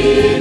see